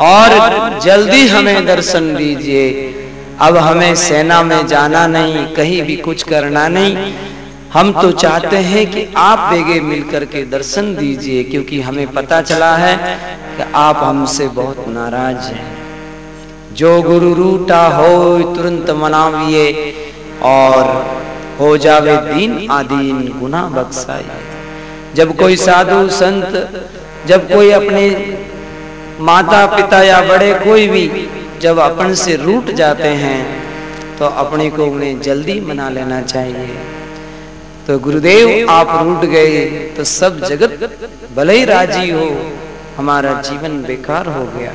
और जल्दी हमें दर्शन दीजिए। अब हमें सेना में जाना नहीं, कहीं भी कुछ करना नहीं। हम तो चाहते हैं कि आप बेगे मिलकर के दर्शन दीजिए, क्योंकि हमें पता चला है कि आप हमसे बहुत नाराज़ हैं। जो गुरु रूटा हो, तुरंत मनाविए, और हो जावे दीन आदीन गुना बख्शाई जब कोई साधु संत, जब कोई अपने माता पिता या बड़े कोई भी जब अपन से रूट जाते हैं तो अपने को उन्हें जल्दी मना लेना चाहिए। तो गुरुदेव, आप रूट गए तो सब जगत भले ही राज़ी हो, हमारा जीवन बेकार हो गया।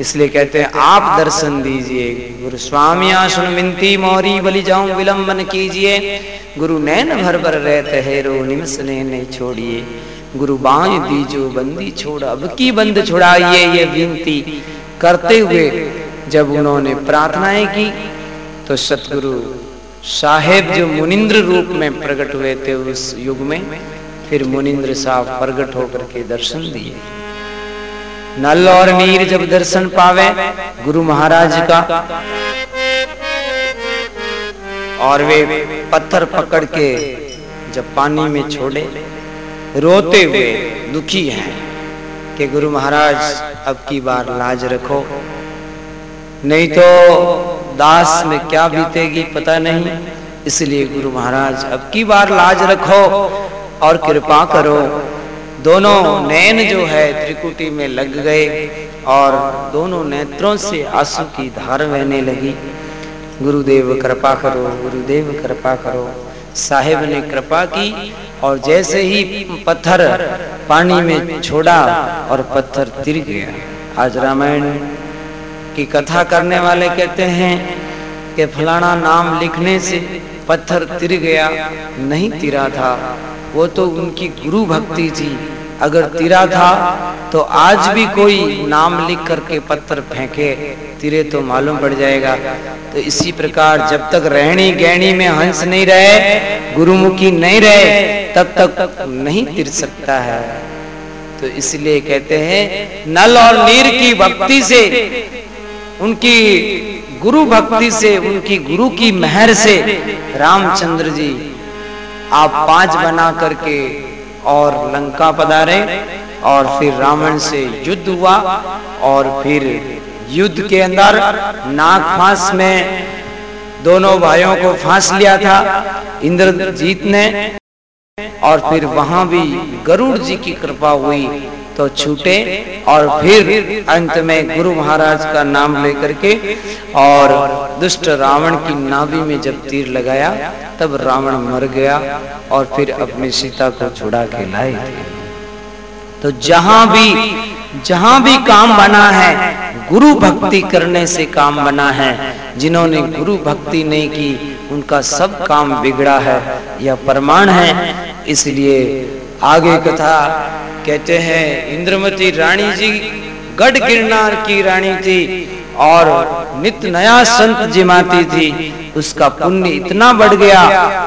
इसलिए कहते हैं, आप दर्शन दीजिए। गुरु स्वामी सुन मिनती मोरी बलि जाऊँ विलंबन कीजिए। गुरु नैन भर भर रहते है, रो निमस ने नहीं छोड़िए। गुरु बाण दीजो बंदी छोड़ अब की बंद छुड़ाइए ये विनती करते हुए जब उन्होंने प्रार्थनाएँ की तो सतगुरु साहेब जो मुनिंद्र रूप में प्रकट हुए थे उस युग में फिर मुनिंद्र साहब प्रकट होकर के दर्शन दिए। नल और नीर जब दर्शन पावे गुरु महाराज का और वे पत्थर पकड़ के जब पानी में छोड़े रोते हुए दुखी हैं कि गुरु महाराज, अब की बार लाज रखो। नहीं तो दास में क्या बीतेगी पता नहीं, इसलिए गुरु महाराज, अब की बार लाज रखो और कृपा करो। दोनों नैन जो है त्रिकुटी में लग गए और दोनों नेत्रों से आँसू की धार बहने लगी। गुरुदेव कृपा करो, गुरुदेव कृपा करो। साहेब ने कृपा की और जैसे ही पत्थर पानी में छोड़ा और पत्थर तिर गया। आज रामायण की कथा करने वाले कहते हैं कि फलाना नाम लिखने से पत्थर तिर गया, नहीं तिरा था। वो तो उनकी गुरु भक्ति थी। अगर तिरा था तो आज भी कोई नाम लिख करके पत्थर फेंके, तिरे तो मालूम पड़ जाएगा। तो इसी प्रकार जब तक रहनी गहनी में हंस नहीं रहे, गुरुमुखी नहीं रहे, तब तक नहीं तिर सकता है। तो इसलिए कहते हैं, नल और नीर की भक्ति से, उनकी गुरु भक्ति से, उनकी गुरु की मेहर से रामचंद्र जी आप पाँच बना करके और लंका पधारे। और फिर रावण से युद्ध हुआ और फिर युद्ध के अंदर नाग फांस में दोनों भाइयों को फांस लिया था। इंद्रजीत ने और फिर वहाँ भी गरुड़ जी की कृपा हुई तो छूटे और फिर अंत में गुरु महाराज का नाम लेकर के और दुष्ट रावण की नाभि में जब तीर लगाया, तब रावण मर गया और फिर अपनी सीता को छुड़ा के लाए थे। तो जहाँ भी जहाँ भी काम बना है, गुरु भक्ति करने से काम बना है। जिन्होंने गुरु भक्ति नहीं की, उनका सब काम बिगड़ा है। यह प्रमाण है। इसलिए आगे कथा कहते हैं, इंद्रमती रानी जी, गढ़ गिरनार की रानी थी। और नित नया संत जिमाती थी, उसका पुण्य इतना बढ़ गया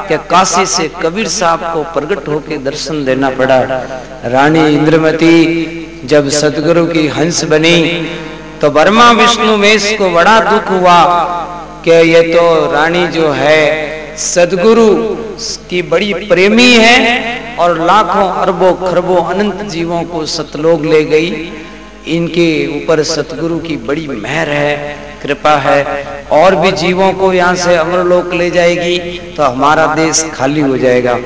कि काशी से कबीर साहब को प्रकट होकर दर्शन देना पड़ा। रानी इंद्रमती, जब सदगुरु की हंस बनी तो बर्मा विष्णु मेष को बड़ा दुख हुआ कि ये तो रानी जो है, सदगुरु की बड़ी प्रेमी है और लाखों अरबों खरबों अनंत जीवों को सतलोग ले गई। इनके ऊपर सतगुरु की बड़ी मेहर है, कृपा है, और भी जीवों को यहाँ से अमरलोक ले जाएगी तो हमारा देश खाली हो जाएगा।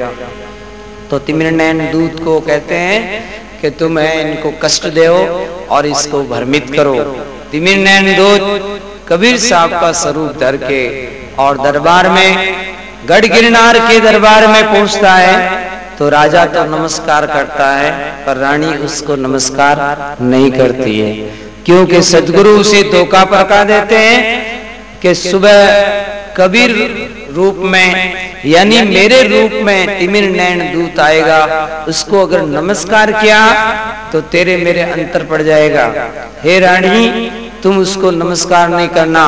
तो तिमिर नैन दूत को कहते हैं कि तुम है इनको कष्ट दो और इसको भ्रमित करो। तिमिर नैन दूत कबीर साहब का स्वरूप धर के और दरबार में गढ़ गिरनार के दरबार में पहुँचता है। तो राजा तो नमस्कार करता है, पर रानी उसको नमस्कार नहीं करती है। क्योंकि सदगुरु उसे धोखा पका देते हैं कि सुबह कबीर रूप में, यानी मेरे रूप में तिमिर नैन दूत आएगा, उसको अगर नमस्कार किया तो तेरे मेरे अंतर पड़ जाएगा। हे रानी, तुम उसको नमस्कार नहीं करना।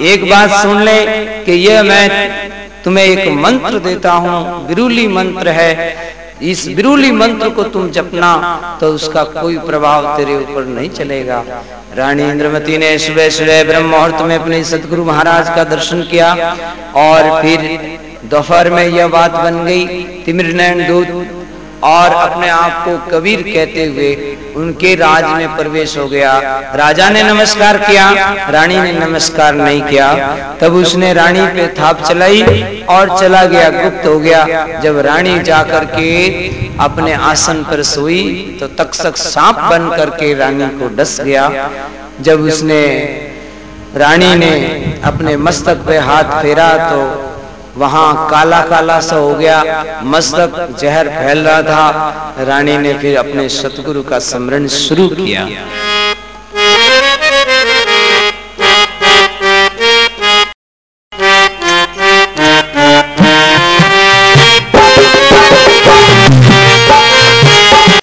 एक बात सुन ले कि यह मैं तुम्हें एक मंत्र देता हूँ बिरुली मंत्र है। इस बिरुली मंत्र को तुम जपना तो उसका कोई प्रभाव तेरे ऊपर नहीं चलेगा। रानी इंद्रमती ने सुबह सुबह ब्रह्म मुहूर्त में अपने सतगुरु महाराज का दर्शन किया और फिर दोपहर में यह बात बन गई तिमिर नयन दूत और अपने आप को कबीर कहते हुए उनके राज में प्रवेश हो गया। राजा ने नमस्कार किया, रानी ने नमस्कार नहीं किया। तब उसने रानी पे थाप चलाई और चला गया, गुप्त हो गया। जब रानी जाकर के अपने आसन पर सोई तो तक्षक सांप बन करके रानी को डस गया। जब उसने, रानी ने अपने मस्तक पे हाथ फेरा तो वहाँ काला काला सा हो गया, मस्तक, जहर फैल रहा था। रानी ने फिर अपने सतगुरु का स्मरण शुरू किया।